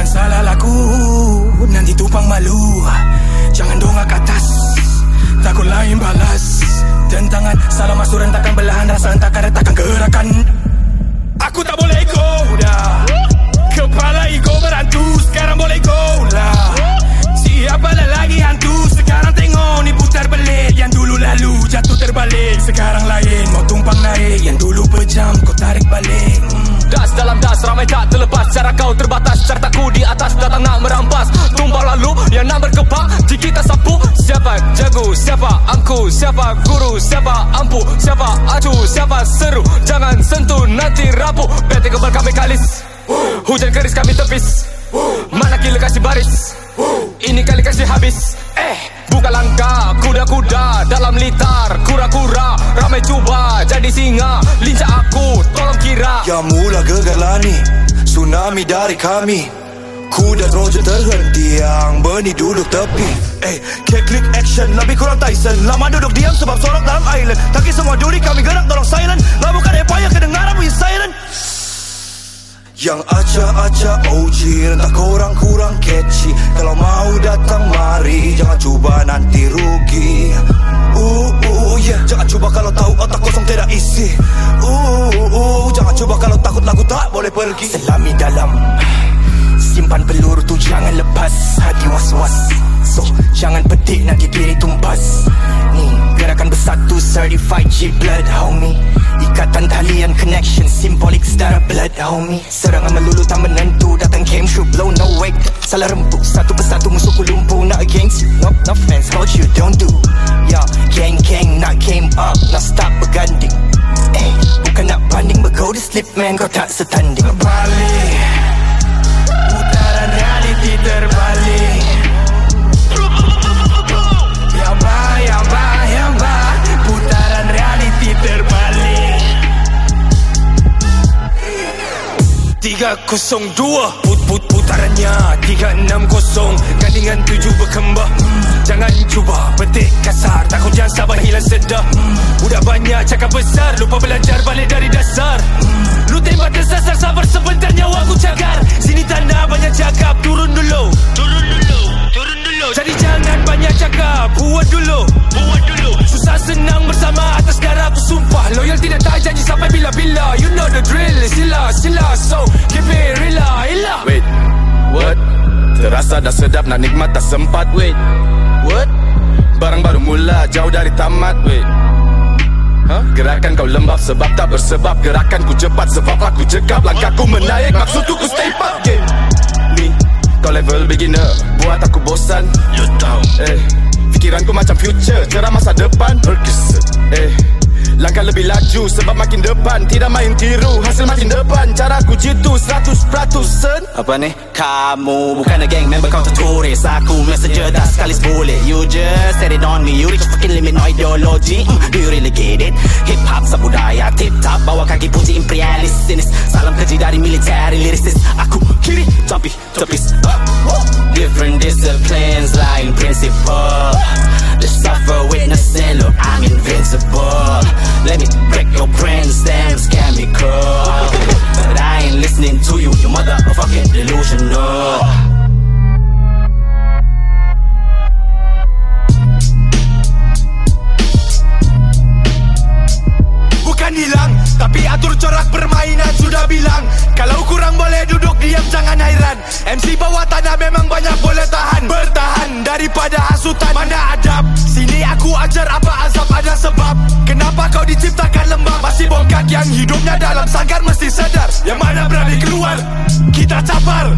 Jangan salah laku Nanti tumpang malu. Jangan dongak atas Takut lain balas das ramai tak terlepas. Cara kau terbatas Cartaku di atas datang nak merampas. Tumbang lalu yang nak berkepak. Jika kita sapu. Siapa jago Siapa angku Siapa guru Siapa ampu Siapa acu Siapa seru. Jangan sentuh nanti rapuh. Bete kebal kami kalis. Hujan keris kami tepis. Mana gila kasih baris? Ini kali kasih habis Ramai cuba Jadi singa. Lincah aku Tolong kira. Yang mula gegar lani Tsunami dari kami. Kuda Roger terhenti Yang Bernie duduk tepi. Eh, kick click action Lebih kurang Tyson. Lama duduk diam sebab sorok dalam island Taki semua duri kami gerak tolong silent. Lah bukan empire kedengaran bunyi siren yang acak-acak OG Rentak korang kurang catchy. Kalau mau datang mari. Jangan cuba nanti rugi boleh pergi? Selami dalam. Simpan peluru tu jangan lepas. Hati was-was. So jangan petik nak diri tumpas. Ni gerakan bersatu Certified G-Blood homie. Ikatan talian connection Symbolic sedara blood homie. Serangan melulu tak menentu Datang came through blow no wake Salah rempuk Satu persatu musuhku lumpuh Not against you. No, no friends What you don't do. Yeah Gang gang Not came up Not stop berganding Eh Bukan nak banding But to sleep man. Kau tak setanding. Balik Putaran reality terbalik. reality terbalik 302 put, put, Putarannya 360 Gandingan 7 berkembang cakap besar Lupa belajar balik dari dasar. Lu tembak tersasar sabar sebentar nyawa aku cagar. Sini tanda banyak cakap Turun dulu. Turun dulu Turun dulu. Jadi jangan banyak cakap Buat dulu. Buat dulu. Susah senang bersama atas darah aku sumpah. Loyal tidak tak janji sampai bila-bila. You know the drill Sila sila. So keep it rela Ila Wait What? Terasa dah sedap nak nikmat tak sempat Wait. What? Barang baru mula jauh dari tamat Wait Huh? Gerakan kau lembab sebab tak bersebab. Gerakan ku cepat sebab aku cekap. Langkahku menaik maksudku ku step up yeah. Ni kau level beginner. Buat aku bosan. You tahu. Eh Fikiranku macam future. Cerah masa depan. Perkeset Eh Langkah lebih laju sebab makin depan. Tidak main tiru hasil makin depan. Caraku jitu 100% sen Apa ni? Kamu bukan a gang member kau tertulis. Aku messenger dah sekali boleh You just set it on me. You reach your fucking limit no ideology. Mm, Do you really get it? Hip hop sa budaya Tip top bawa kaki putih imperialis Sinis Salam keji dari military lyricist. Aku kiri Topi Tepis. Different disciplines Lain principle The suffer witnessing permainan sudah bilang. Kalau kurang boleh duduk diam jangan hairan. MC bawah tanah memang banyak boleh tahan. Bertahan daripada hasutan Mana adab? Sini aku ajar apa azab ada sebab. Kenapa kau diciptakan lembab? Masih bongkak yang hidupnya dalam sangkar mesti sadar. Yang mana berani keluar? Kita capar